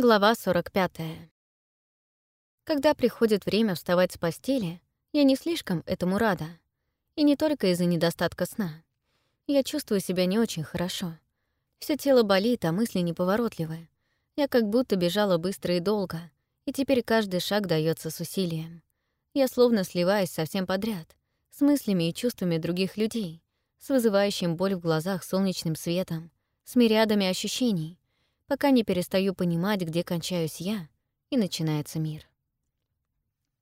Глава 45. Когда приходит время вставать с постели, я не слишком этому рада. И не только из-за недостатка сна. Я чувствую себя не очень хорошо. Все тело болит, а мысли неповоротливые. Я как будто бежала быстро и долго, и теперь каждый шаг дается с усилием. Я словно сливаюсь совсем подряд, с мыслями и чувствами других людей, с вызывающим боль в глазах солнечным светом, с мириадами ощущений, пока не перестаю понимать, где кончаюсь я, и начинается мир.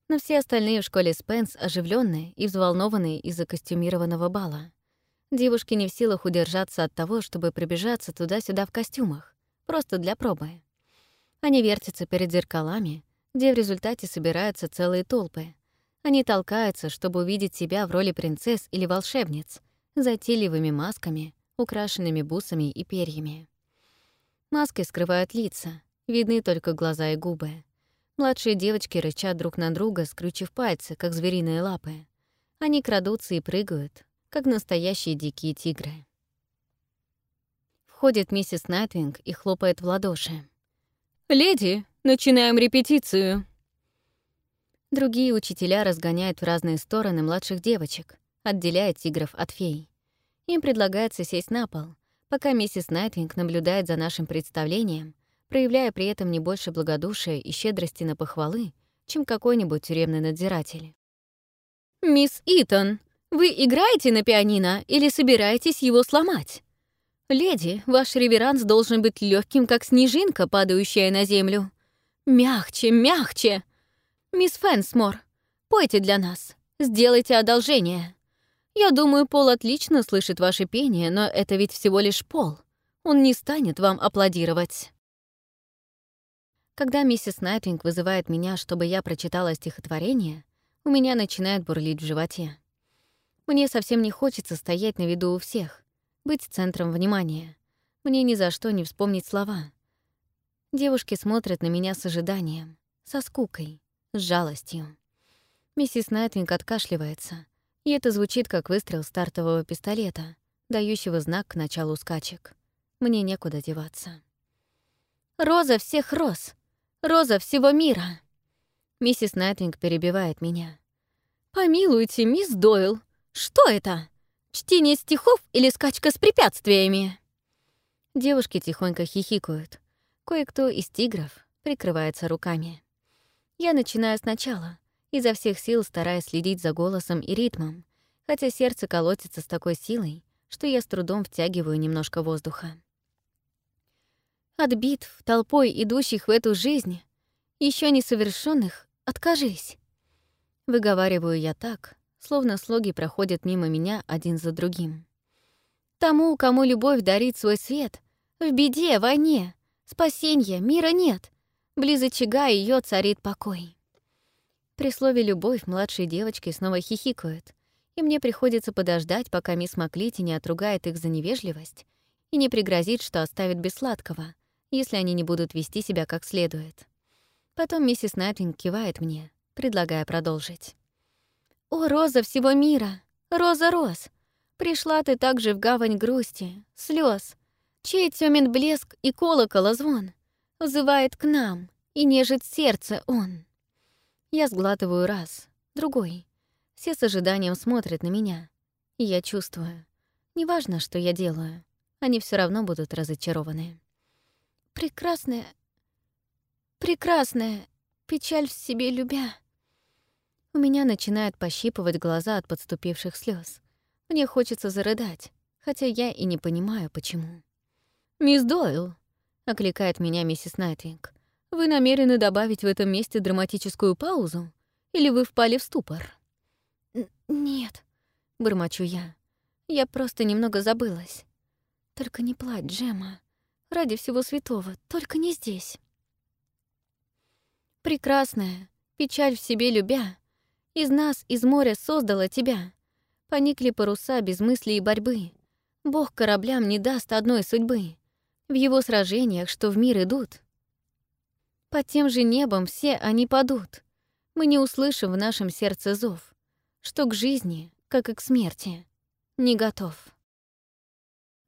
Но все остальные в школе Спенс оживленные и взволнованные из-за костюмированного бала. Девушки не в силах удержаться от того, чтобы пробежаться туда-сюда в костюмах, просто для пробы. Они вертятся перед зеркалами, где в результате собираются целые толпы. Они толкаются, чтобы увидеть себя в роли принцесс или волшебниц, затейливыми масками, украшенными бусами и перьями. Маски скрывают лица, видны только глаза и губы. Младшие девочки рычат друг на друга, скрючив пальцы, как звериные лапы. Они крадутся и прыгают, как настоящие дикие тигры. Входит миссис Найтвинг и хлопает в ладоши. «Леди, начинаем репетицию!» Другие учителя разгоняют в разные стороны младших девочек, отделяя тигров от фей. Им предлагается сесть на пол, пока миссис Найтвинг наблюдает за нашим представлением, проявляя при этом не больше благодушия и щедрости на похвалы, чем какой-нибудь тюремный надзиратель. «Мисс Итон, вы играете на пианино или собираетесь его сломать? Леди, ваш реверанс должен быть легким, как снежинка, падающая на землю. Мягче, мягче! Мисс Фэнсмор, пойте для нас, сделайте одолжение». Я думаю, Пол отлично слышит ваше пение, но это ведь всего лишь Пол. Он не станет вам аплодировать. Когда миссис Найтвинг вызывает меня, чтобы я прочитала стихотворение, у меня начинает бурлить в животе. Мне совсем не хочется стоять на виду у всех, быть центром внимания. Мне ни за что не вспомнить слова. Девушки смотрят на меня с ожиданием, со скукой, с жалостью. Миссис Найтвинг откашливается — и это звучит как выстрел стартового пистолета, дающего знак к началу скачек. Мне некуда деваться. «Роза всех роз! Роза всего мира!» Миссис Найтвинг перебивает меня. «Помилуйте, мисс Дойл, что это? Чтение стихов или скачка с препятствиями?» Девушки тихонько хихикают. Кое-кто из тигров прикрывается руками. Я начинаю сначала, изо всех сил стараясь следить за голосом и ритмом, хотя сердце колотится с такой силой, что я с трудом втягиваю немножко воздуха. От битв, толпой идущих в эту жизнь, еще несовершенных, откажись. Выговариваю я так, словно слоги проходят мимо меня один за другим. Тому, кому любовь дарит свой свет, в беде, войне, спасенья, мира нет, близ очага ее царит покой. При слове «любовь» младшие девочки снова хихикают, и мне приходится подождать, пока мисс Маклити не отругает их за невежливость и не пригрозит, что оставит без сладкого, если они не будут вести себя как следует. Потом миссис Найтвинг кивает мне, предлагая продолжить. «О, роза всего мира! Роза роз! Пришла ты также в гавань грусти, слез, чей тёмен блеск и колокола звон Взывает к нам, и нежит сердце он». Я сглатываю раз, другой. Все с ожиданием смотрят на меня. И я чувствую. Неважно, что я делаю, они все равно будут разочарованы. Прекрасная, прекрасная, печаль в себе любя. У меня начинает пощипывать глаза от подступивших слез. Мне хочется зарыдать, хотя я и не понимаю, почему. «Мисс Дойл», — окликает меня миссис Найтвинг, вы намерены добавить в этом месте драматическую паузу? Или вы впали в ступор? «Нет», — бормочу я. «Я просто немного забылась. Только не плачь, Джема. Ради всего святого, только не здесь». Прекрасная, печаль в себе любя, из нас, из моря создала тебя. Поникли паруса без мысли и борьбы. Бог кораблям не даст одной судьбы. В его сражениях, что в мир идут, под тем же небом все они падут. Мы не услышим в нашем сердце зов, что к жизни, как и к смерти, не готов.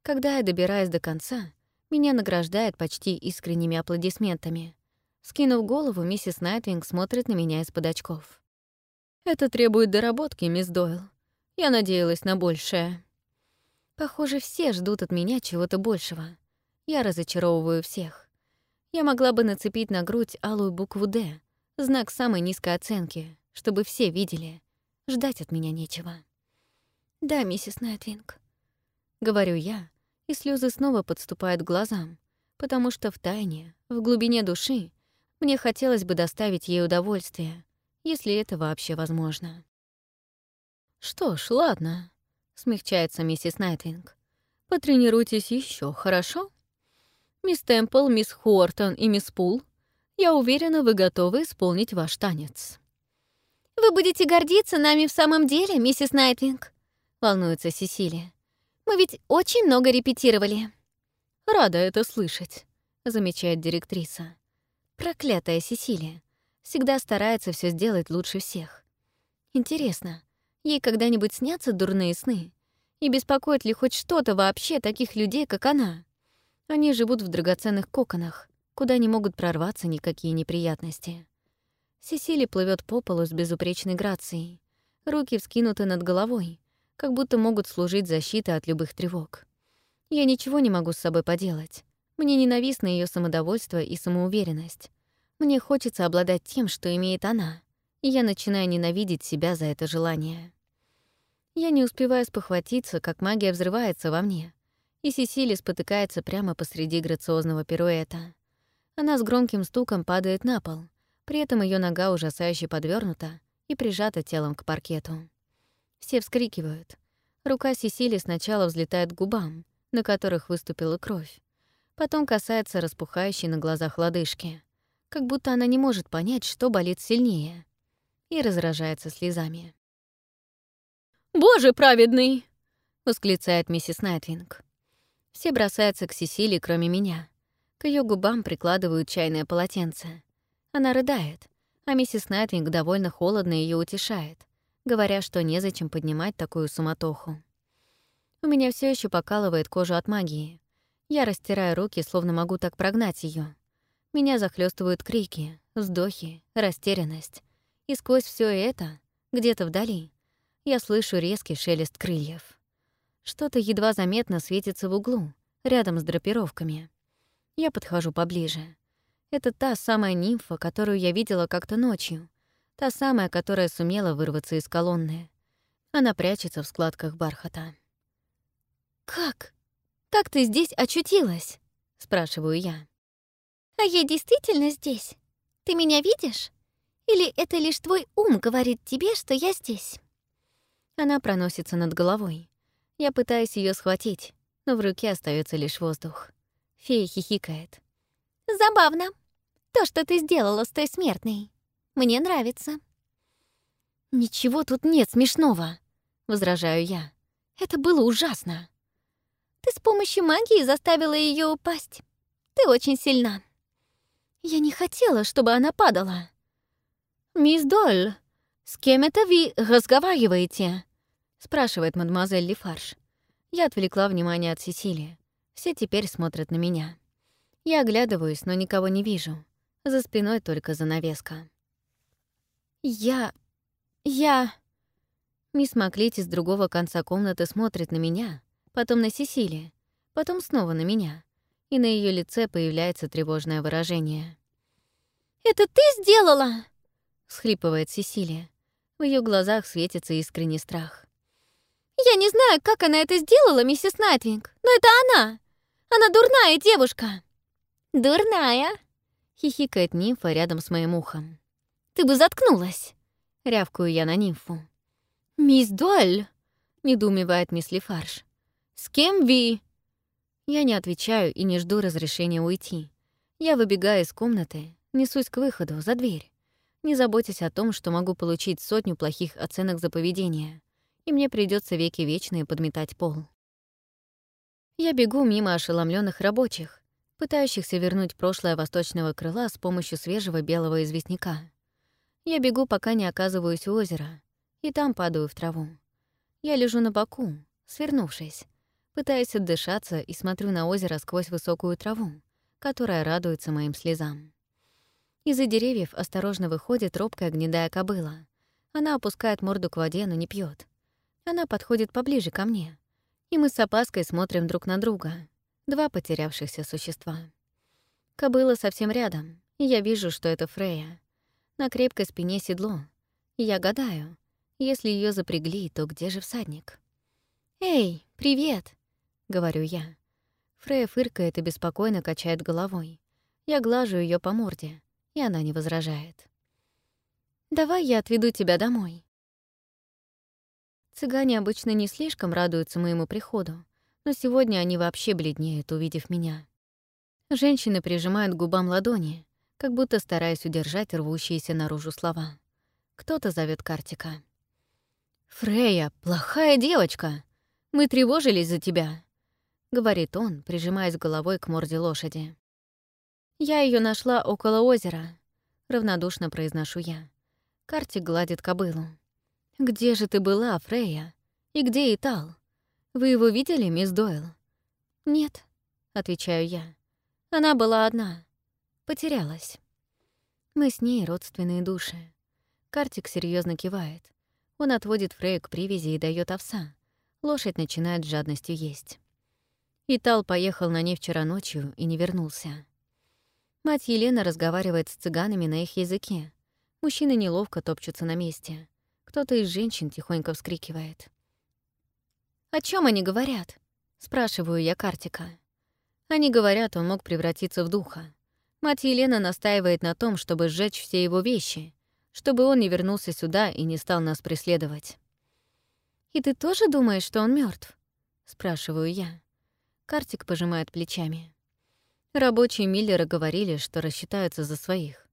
Когда я добираюсь до конца, меня награждает почти искренними аплодисментами. Скинув голову, миссис Найтвинг смотрит на меня из-под очков. «Это требует доработки, мисс Дойл. Я надеялась на большее». Похоже, все ждут от меня чего-то большего. Я разочаровываю всех. Я могла бы нацепить на грудь алую букву «Д», знак самой низкой оценки, чтобы все видели. Ждать от меня нечего. «Да, миссис Найтвинг», — говорю я, и слезы снова подступают к глазам, потому что в тайне, в глубине души, мне хотелось бы доставить ей удовольствие, если это вообще возможно. «Что ж, ладно», — смягчается миссис Найтвинг. «Потренируйтесь еще, хорошо? Мисс Темпл, мисс Хуортон и мисс Пул, я уверена, вы готовы исполнить ваш танец». «Вы будете гордиться нами в самом деле, миссис Найтвинг?» — волнуется Сесилия. «Мы ведь очень много репетировали». «Рада это слышать», — замечает директриса. Проклятая Сесилия. Всегда старается все сделать лучше всех. Интересно, ей когда-нибудь снятся дурные сны? И беспокоит ли хоть что-то вообще таких людей, как она? Они живут в драгоценных коконах, куда не могут прорваться никакие неприятности. Сесили плывет по полу с безупречной грацией. Руки вскинуты над головой, как будто могут служить защитой от любых тревог. Я ничего не могу с собой поделать. Мне ненавистно ее самодовольство и самоуверенность. Мне хочется обладать тем, что имеет она, и я начинаю ненавидеть себя за это желание. Я не успеваю спохватиться, как магия взрывается во мне, и Сесили спотыкается прямо посреди грациозного пируэта. Она с громким стуком падает на пол — при этом ее нога ужасающе подвернута и прижата телом к паркету. Все вскрикивают. Рука Сесили сначала взлетает к губам, на которых выступила кровь. Потом касается распухающей на глазах лодыжки, как будто она не может понять, что болит сильнее, и разражается слезами. «Боже праведный!» — восклицает миссис Найтвинг. Все бросаются к Сесили, кроме меня. К ее губам прикладывают чайное полотенце. Она рыдает, а миссис Найтвинг довольно холодно ее утешает, говоря, что незачем поднимать такую суматоху. У меня все еще покалывает кожу от магии. Я растираю руки, словно могу так прогнать ее. Меня захлестывают крики, вздохи, растерянность. И сквозь все это, где-то вдали, я слышу резкий шелест крыльев. Что-то едва заметно светится в углу, рядом с драпировками. Я подхожу поближе. Это та самая нимфа, которую я видела как-то ночью. Та самая, которая сумела вырваться из колонны. Она прячется в складках бархата. «Как? Как ты здесь очутилась?» — спрашиваю я. «А я действительно здесь? Ты меня видишь? Или это лишь твой ум говорит тебе, что я здесь?» Она проносится над головой. Я пытаюсь ее схватить, но в руке остается лишь воздух. Фея хихикает. Забавно. То, что ты сделала с той смертной. Мне нравится. Ничего тут нет смешного, возражаю я. Это было ужасно. Ты с помощью магии заставила ее упасть. Ты очень сильна. Я не хотела, чтобы она падала. «Мисс Доль, с кем это вы разговариваете?» — спрашивает мадемуазель Лефарш. Я отвлекла внимание от Сесилии. Все теперь смотрят на меня. Я оглядываюсь, но никого не вижу. За спиной только занавеска. «Я... я...» Мисс Маклити с другого конца комнаты смотрит на меня, потом на Сесили, потом снова на меня, и на ее лице появляется тревожное выражение. «Это ты сделала?» — схлипывает Сесилия. В ее глазах светится искренний страх. «Я не знаю, как она это сделала, миссис Найтвинг, но это она! Она дурная девушка!» «Дурная!» — хихикает нимфа рядом с моим ухом. «Ты бы заткнулась!» — рявкаю я на нимфу. «Мисс Дуэль!» — недоумевает мисс Лефарш. «С кем ви?» Я не отвечаю и не жду разрешения уйти. Я выбегаю из комнаты, несусь к выходу, за дверь, не заботясь о том, что могу получить сотню плохих оценок за поведение, и мне придется веки вечные подметать пол. Я бегу мимо ошеломленных рабочих, пытающихся вернуть прошлое восточного крыла с помощью свежего белого известняка. Я бегу, пока не оказываюсь у озера, и там падаю в траву. Я лежу на боку, свернувшись, пытаясь отдышаться и смотрю на озеро сквозь высокую траву, которая радуется моим слезам. Из-за деревьев осторожно выходит робкая гнедая кобыла. Она опускает морду к воде, но не пьет. Она подходит поближе ко мне. И мы с опаской смотрим друг на друга. Два потерявшихся существа. Кобыла совсем рядом, и я вижу, что это Фрея. На крепкой спине седло. Я гадаю, если ее запрягли, то где же всадник? «Эй, привет!» — говорю я. Фрея фыркает и беспокойно качает головой. Я глажу ее по морде, и она не возражает. «Давай я отведу тебя домой». Цыгане обычно не слишком радуются моему приходу, но сегодня они вообще бледнеют, увидев меня. Женщины прижимают губам ладони, как будто стараясь удержать рвущиеся наружу слова. Кто-то зовет Картика. «Фрея, плохая девочка! Мы тревожились за тебя!» — говорит он, прижимаясь головой к морде лошади. «Я ее нашла около озера», — равнодушно произношу я. Картик гладит кобылу. «Где же ты была, Фрея? И где Итал? Вы его видели, мисс Дойл?» «Нет», — отвечаю я. «Она была одна. Потерялась». Мы с ней родственные души. Картик серьезно кивает. Он отводит Фрею к привязи и дает овса. Лошадь начинает с жадностью есть. Итал поехал на ней вчера ночью и не вернулся. Мать Елена разговаривает с цыганами на их языке. Мужчины неловко топчутся на месте. Кто-то из женщин тихонько вскрикивает. «О чем они говорят?» — спрашиваю я Картика. Они говорят, он мог превратиться в духа. Мать Елена настаивает на том, чтобы сжечь все его вещи, чтобы он не вернулся сюда и не стал нас преследовать. «И ты тоже думаешь, что он мертв? спрашиваю я. Картик пожимает плечами. Рабочие Миллера говорили, что рассчитаются за своих.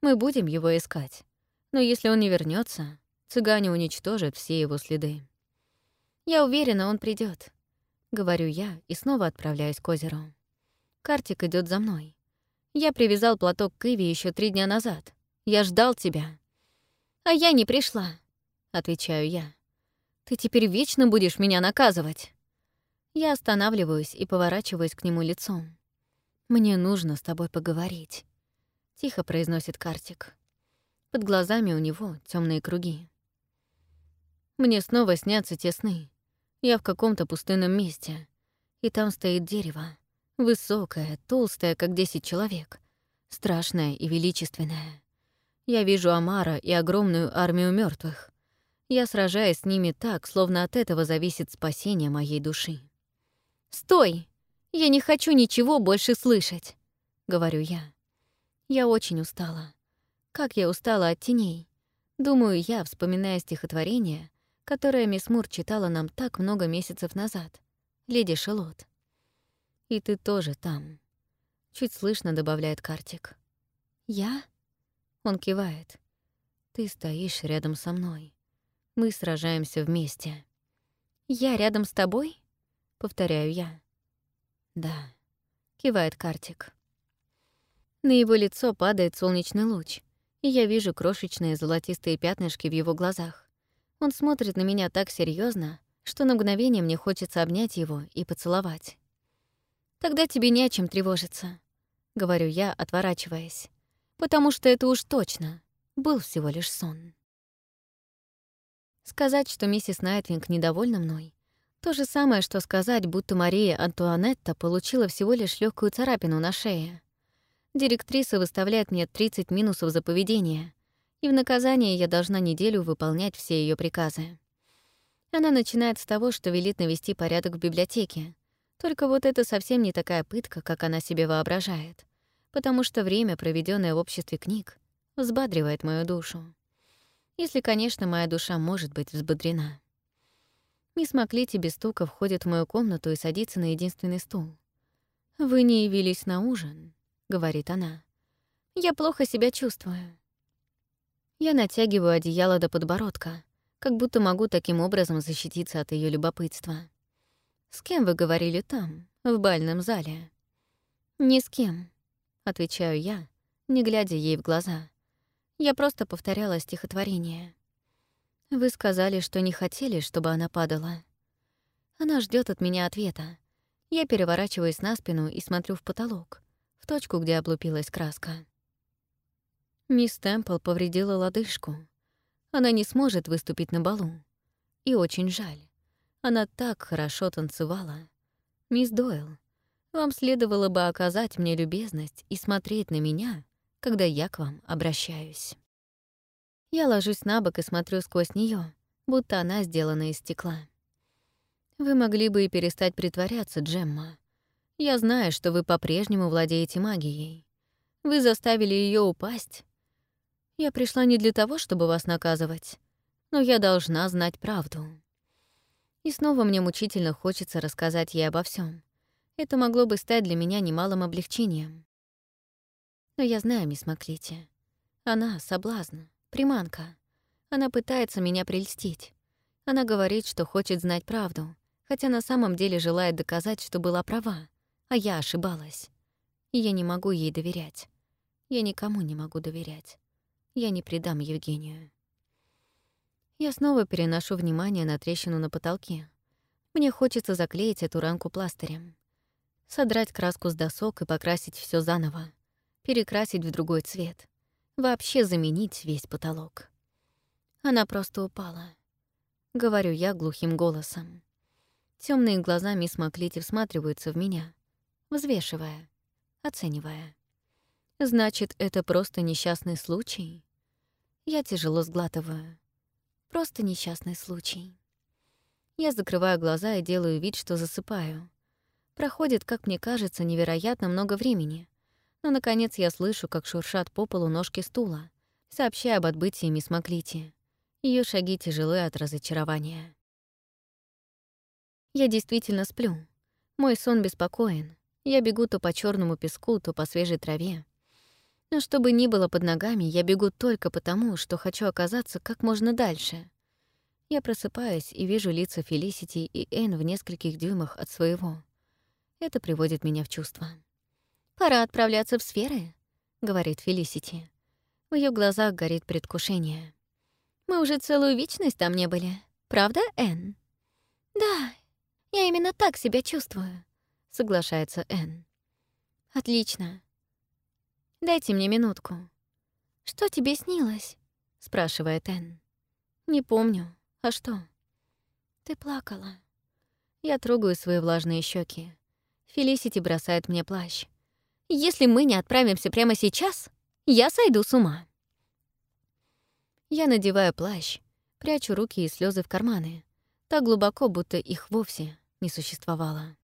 Мы будем его искать. Но если он не вернется, цыгане уничтожат все его следы. Я уверена, он придет, говорю я и снова отправляюсь к озеру. Картик идет за мной. Я привязал платок к Иве еще три дня назад. Я ждал тебя. А я не пришла, отвечаю я. Ты теперь вечно будешь меня наказывать. Я останавливаюсь и поворачиваюсь к нему лицом. Мне нужно с тобой поговорить, тихо произносит Картик. Под глазами у него темные круги. Мне снова снятся те сны. Я в каком-то пустынном месте, и там стоит дерево, высокое, толстое, как десять человек, страшное и величественное. Я вижу Амара и огромную армию мертвых. Я сражаюсь с ними так, словно от этого зависит спасение моей души. «Стой! Я не хочу ничего больше слышать!» — говорю я. Я очень устала. Как я устала от теней. Думаю я, вспоминая стихотворение, которое мисс Мур читала нам так много месяцев назад. «Леди Шелот». «И ты тоже там», — чуть слышно добавляет Картик. «Я?» Он кивает. «Ты стоишь рядом со мной. Мы сражаемся вместе». «Я рядом с тобой?» — повторяю я. «Да», — кивает Картик. На его лицо падает солнечный луч, и я вижу крошечные золотистые пятнышки в его глазах. Он смотрит на меня так серьезно, что на мгновение мне хочется обнять его и поцеловать. «Тогда тебе не о чем тревожиться», — говорю я, отворачиваясь потому что это уж точно был всего лишь сон. Сказать, что миссис Найтвинг недовольна мной, то же самое, что сказать, будто Мария Антуанетта получила всего лишь легкую царапину на шее. Директриса выставляет мне 30 минусов за поведение, и в наказание я должна неделю выполнять все ее приказы. Она начинает с того, что велит навести порядок в библиотеке. Только вот это совсем не такая пытка, как она себе воображает потому что время, проведенное в обществе книг, взбадривает мою душу. Если, конечно, моя душа может быть взбодрена. Мисс Маклити без стука входит в мою комнату и садится на единственный стул. «Вы не явились на ужин», — говорит она. «Я плохо себя чувствую». Я натягиваю одеяло до подбородка, как будто могу таким образом защититься от ее любопытства. «С кем вы говорили там, в бальном зале?» «Ни с кем», — отвечаю я, не глядя ей в глаза. Я просто повторяла стихотворение. Вы сказали, что не хотели, чтобы она падала. Она ждет от меня ответа. Я переворачиваюсь на спину и смотрю в потолок, в точку, где облупилась краска. Мисс Темпл повредила лодыжку. Она не сможет выступить на балу. И очень жаль. Она так хорошо танцевала. Мисс Дойл, вам следовало бы оказать мне любезность и смотреть на меня, когда я к вам обращаюсь. Я ложусь на бок и смотрю сквозь нее, будто она сделана из стекла. Вы могли бы и перестать притворяться, Джемма. Я знаю, что вы по-прежнему владеете магией. Вы заставили ее упасть. Я пришла не для того, чтобы вас наказывать, но я должна знать правду. И снова мне мучительно хочется рассказать ей обо всем. Это могло бы стать для меня немалым облегчением. Но я знаю мисс Маклити. Она — соблазн, приманка. Она пытается меня прельстить. Она говорит, что хочет знать правду, хотя на самом деле желает доказать, что была права, а я ошибалась. И я не могу ей доверять. Я никому не могу доверять. Я не предам Евгению. Я снова переношу внимание на трещину на потолке. Мне хочется заклеить эту ранку пластырем. Содрать краску с досок и покрасить все заново. Перекрасить в другой цвет. Вообще заменить весь потолок. Она просто упала. Говорю я глухим голосом. Темные глаза мисс Маклити всматриваются в меня, взвешивая, оценивая. Значит, это просто несчастный случай? Я тяжело сглатываю. Просто несчастный случай. Я закрываю глаза и делаю вид, что засыпаю. Проходит, как мне кажется, невероятно много времени. Но, наконец, я слышу, как шуршат по полу ножки стула, сообщая об отбытии мисс Маклити. Ее шаги тяжелы от разочарования. Я действительно сплю. Мой сон беспокоен. Я бегу то по черному песку, то по свежей траве. Но что бы ни было под ногами, я бегу только потому, что хочу оказаться как можно дальше. Я просыпаюсь и вижу лица Фелисити и Энн в нескольких дюймах от своего. Это приводит меня в чувство. «Пора отправляться в сферы», — говорит Фелисити. В ее глазах горит предвкушение. «Мы уже целую вечность там не были. Правда, Энн?» «Да, я именно так себя чувствую», — соглашается Энн. «Отлично. Дайте мне минутку». «Что тебе снилось?» — спрашивает Энн. «Не помню. А что?» «Ты плакала». Я трогаю свои влажные щеки. Фелисити бросает мне плащ. «Если мы не отправимся прямо сейчас, я сойду с ума». Я надеваю плащ, прячу руки и слезы в карманы, так глубоко, будто их вовсе не существовало.